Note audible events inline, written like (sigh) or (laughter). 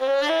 Uh... (laughs)